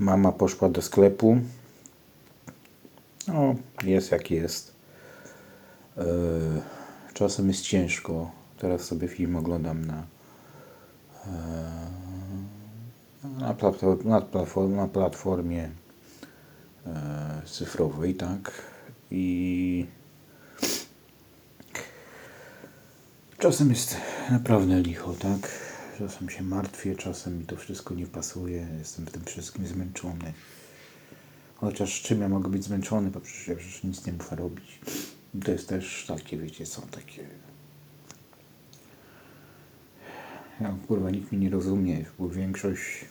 Mama poszła do sklepu. No, jest jak jest. Eee, Czasem jest ciężko. Teraz sobie film oglądam na, eee, na, platform, na, platform, na platformie eee, cyfrowej, tak? I czasem jest naprawdę licho, tak? Czasem się martwię, czasem mi to wszystko nie pasuje. Jestem w tym wszystkim zmęczony. Chociaż czym ja mogę być zmęczony, bo przecież ja przecież nic nie muszę robić. To jest też takie, wiecie, są takie... Ja, kurwa, nikt mnie nie rozumie, bo większość...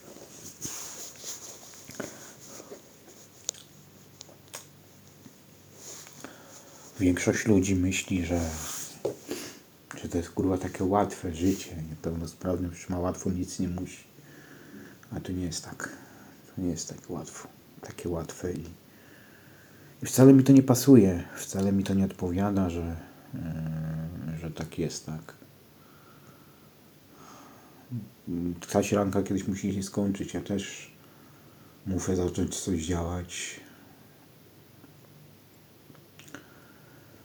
Większość ludzi myśli, że, to jest kurwa takie łatwe życie. Niepełnosprawny przecież ma łatwo, nic nie musi. A to nie jest tak. To nie jest takie łatwo. Takie łatwe i, i wcale mi to nie pasuje. Wcale mi to nie odpowiada, że, yy, że tak jest, tak. Ta ranka kiedyś musi się skończyć. Ja też muszę zacząć coś działać.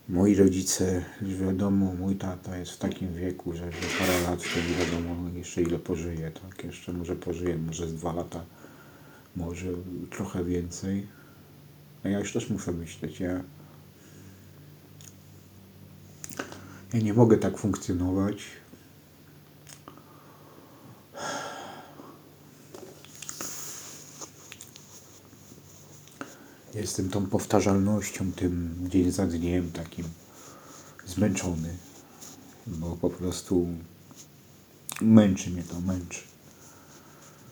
Moi rodzice, wiadomo, mój tata jest w takim wieku, że, że parę lat to nie wiadomo jeszcze ile pożyje, tak? Jeszcze może pożyje, może z dwa lata, może trochę więcej. A ja już też muszę myśleć, ja, ja nie mogę tak funkcjonować. Jestem tą powtarzalnością, tym dzień za dniem takim zmęczony, bo po prostu męczy mnie to, męczy.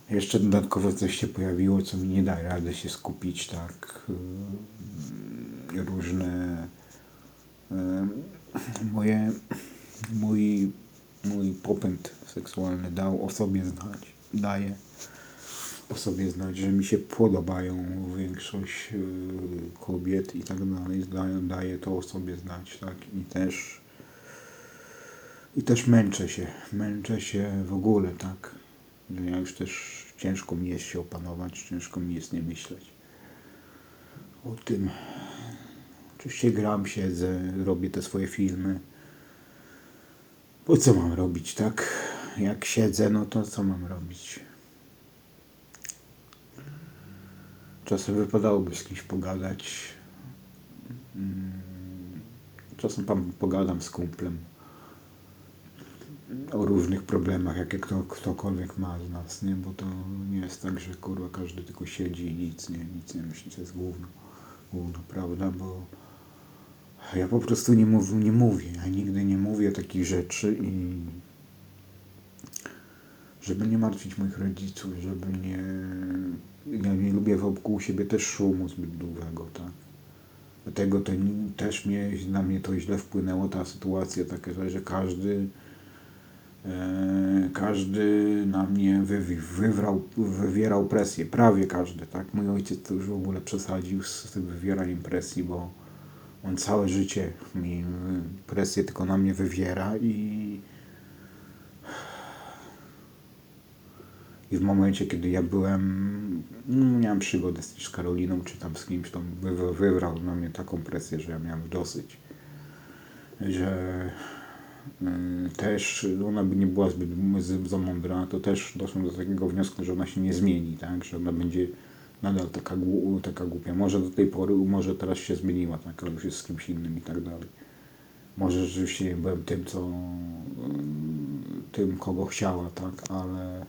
Jeszcze dodatkowo coś się pojawiło, co mi nie daje rady się skupić, tak. Yy, Różne yy, moje, mój, mój popęd seksualny dał o sobie znać, daje o sobie znać, że mi się podobają większość yy, kobiet i tak dalej, daje to o sobie znać, tak, i też i też męczę się, męczę się w ogóle, tak, że ja już też ciężko mi jest się opanować, ciężko mi jest nie myśleć o tym. Oczywiście gram, siedzę, robię te swoje filmy. Bo co mam robić, tak? Jak siedzę, no to co mam robić? Czasem wypadałoby z kimś pogadać. Mm, czasem pogadam z kumplem o różnych problemach, jakie kto, ktokolwiek ma z nas, nie? Bo to nie jest tak, że kurwa każdy tylko siedzi i nic nie, nic nie myśli, to jest główna, główna prawda, bo ja po prostu nie, mów, nie mówię, ja nigdy nie mówię takich rzeczy i żeby nie martwić moich rodziców, żeby nie... Ja nie lubię wokół siebie też szumu zbyt dużego, tak? Dlatego to też mnie, na mnie to źle wpłynęło, ta sytuacja taka, że każdy e, każdy na mnie wy, wywrał, wywierał presję, prawie każdy, tak? Mój ojciec to już w ogóle przesadził z tym wywieraniem presji, bo on całe życie mi presję tylko na mnie wywiera i I w momencie, kiedy ja byłem, no, miałem przygodę z Karoliną, czy tam z kimś, to wy, wybrał na mnie taką presję, że ja miałem dosyć. Że y, też ona by nie była zbyt, za mądra, to też doszłem do takiego wniosku, że ona się nie zmieni, tak? Że ona będzie nadal taka, taka głupia. Może do tej pory, może teraz się zmieniła, tak? Ale już jest z kimś innym i tak dalej. Może rzeczywiście nie byłem tym, co y, tym, kogo chciała, tak? Ale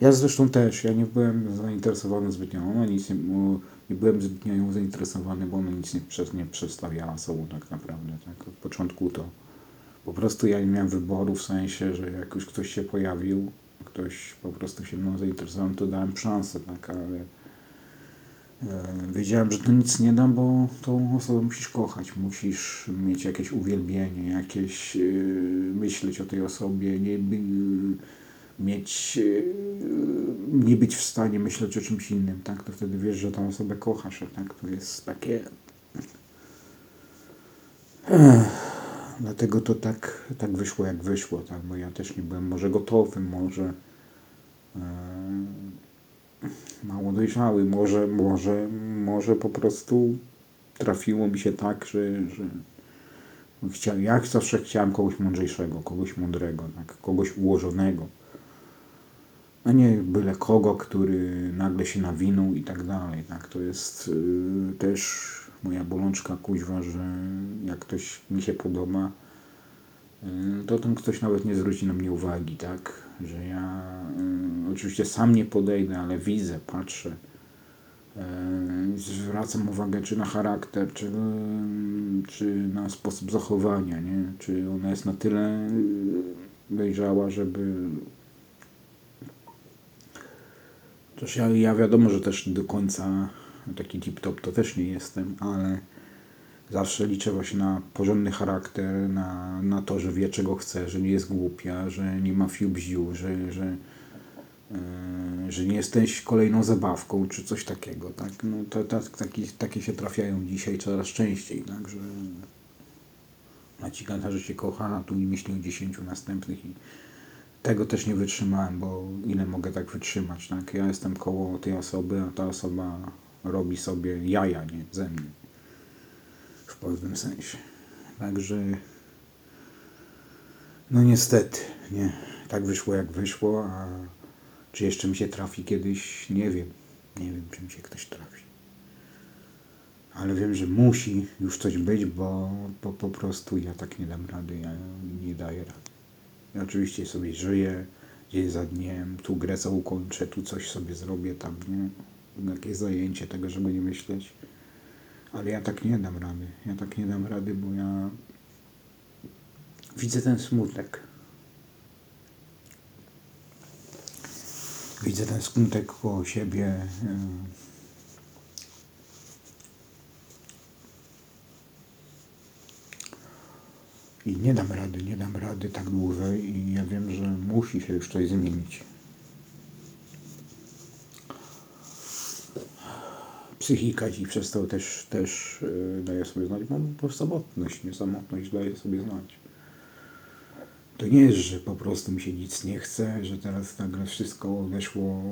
ja zresztą też, ja nie byłem zainteresowany zbytnio, ona nic nie, nie byłem zbytnio ją zainteresowany, bo ona nic nie, przez, nie przedstawiała sobą tak naprawdę, tak, od początku to. Po prostu ja nie miałem wyboru w sensie, że jak już ktoś się pojawił, ktoś po prostu się mną zainteresował, to dałem szansę, tak, ale e, wiedziałem, że to nic nie da, bo tą osobę musisz kochać, musisz mieć jakieś uwielbienie, jakieś e, myśleć o tej osobie, nie, mieć, e, nie być w stanie myśleć o czymś innym, tak? To wtedy wiesz, że tą osobę kochasz, tak? To jest takie... Dlatego to tak, tak wyszło, jak wyszło, tak? Bo ja też nie byłem może gotowy, może e, mało dojrzały. Może, może, może po prostu trafiło mi się tak, że, że chcia, ja zawsze chciałem kogoś mądrzejszego, kogoś mądrego, tak? kogoś ułożonego. A nie byle kogo, który nagle się nawinął i tak dalej. Tak? To jest y, też moja bolączka kuźwa, że jak ktoś mi się podoba, y, to ten ktoś nawet nie zwróci na mnie uwagi, tak? Że ja y, oczywiście sam nie podejdę, ale widzę, patrzę. Zwracam uwagę czy na charakter, czy, czy na sposób zachowania, nie? Czy ona jest na tyle dojrzała, żeby Chociaż ja, ja wiadomo, że też do końca taki tip-top to też nie jestem, ale zawsze liczę właśnie na porządny charakter, na, na to, że wie czego chce, że nie jest głupia, że nie ma fiu że, że, yy, że nie jesteś kolejną zabawką czy coś takiego. Tak? No, to, to, taki, takie się trafiają dzisiaj coraz częściej, tak? że a ci gada, że się kocha, a tu i myśli o dziesięciu następnych i tego też nie wytrzymałem, bo ile mogę tak wytrzymać, tak? Ja jestem koło tej osoby, a ta osoba robi sobie jaja, nie? Ze mnie. W pewnym sensie. Także no niestety, nie. Tak wyszło jak wyszło, a czy jeszcze mi się trafi kiedyś, nie wiem. Nie wiem, czy mi się ktoś trafi. Ale wiem, że musi już coś być, bo, bo po prostu ja tak nie dam rady, ja nie daję rady. Oczywiście sobie żyję, dzień za dniem, tu grę ukończę, tu coś sobie zrobię, tam nie. Jakieś zajęcie tego, żeby nie myśleć. Ale ja tak nie dam rady. Ja tak nie dam rady, bo ja widzę ten smutek. Widzę ten smutek koło siebie. I nie dam rady, nie dam rady tak dłużej i ja wiem, że musi się już coś zmienić. Psychika ci przez to też, też yy, daje sobie znać, mam po samotność, nie samotność daje sobie znać. To nie jest, że po prostu mi się nic nie chce, że teraz nagle wszystko weszło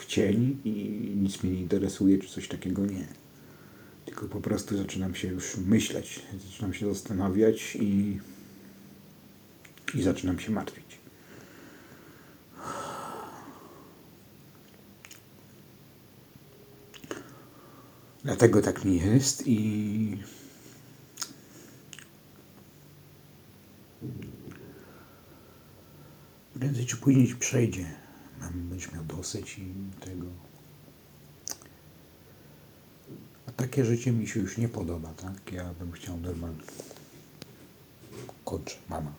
w cień i nic mnie nie interesuje, czy coś takiego nie. Tylko po prostu zaczynam się już myśleć, zaczynam się zastanawiać i, i zaczynam się martwić. Dlatego tak mi jest i prędzej czy później przejdzie. Mam, będziesz miał dosyć tego. A takie życie mi się już nie podoba, tak? Ja bym chciał normalnie. Kończę, mama.